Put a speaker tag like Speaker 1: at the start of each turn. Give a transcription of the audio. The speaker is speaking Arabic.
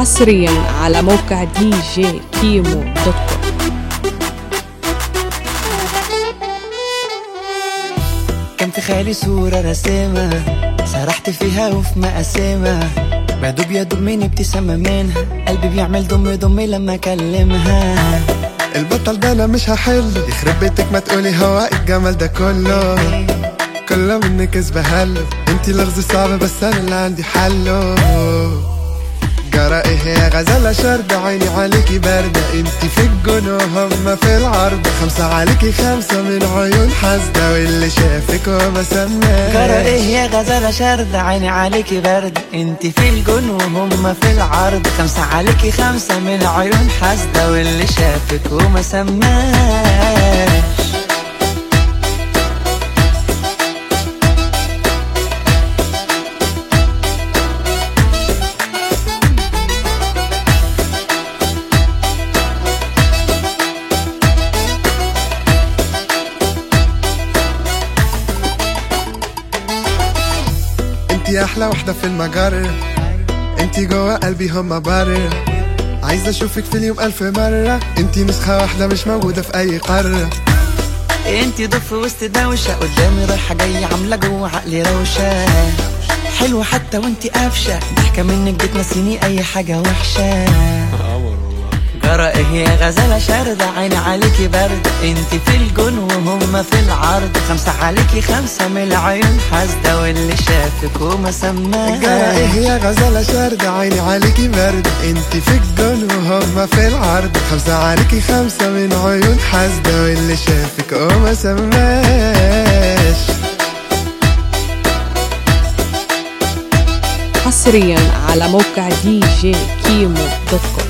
Speaker 1: حصريا على موقع دي جي كيمو dot com.
Speaker 2: كان في خيالي صورة رسمها سرحت فيها وفي مقاسمها بدوب يا دوب من ابتسامة منها قلبي بيعمل دم دم لما أكلمها.
Speaker 3: البطل ده أنا مش هحله يخرب بيتك ما تقولي هو الجمال ده كله. كله منك بهله انتي لغز صعب بس أنا اللي عندي حله جرى إيه يا غزالة شاردة عيني عليكي باردة انتي في الجون وهم في العرض. خمسة عليكي خمسة من عيون حاسدة واللي شافك وما سماش
Speaker 2: جرى إيه يا غزالة شاردة عيني عليكي برد. انت في الجون وهم في العرض. خمسة عليكي خمسة من عيون حاسدة واللي شافك وما سماش
Speaker 3: انتي أحلى واحدة في المجرة انتي جوا قلبي هما بره عايز اشوفك في اليوم ألف مرة. انتي نسخة واحدة مش موجودة في أي قارة
Speaker 2: انتي ضف وسط دوشة. قدامي رايحة جاية عاملة جوه عقلي روشة. حلوة حتى وانتي قافشة ضحكة منك بتنسيني أي حاجة وحشة. جرى إيه يا غزالة شاردة عيني عليكي برد. انتي في الجون وهم في العرض. خمسة عليكي خمسة من العيون حاسدة واللي شافك وما سماش
Speaker 3: جرى إيه يا غزالة شاردة عيني عليكي برد. انتي في الجون وهما في العرض. خمسة عليكي خمسة من عيون. حاسدة واللي شافك وما سماش
Speaker 1: حصريا على موقع دي جي كيمو dot com.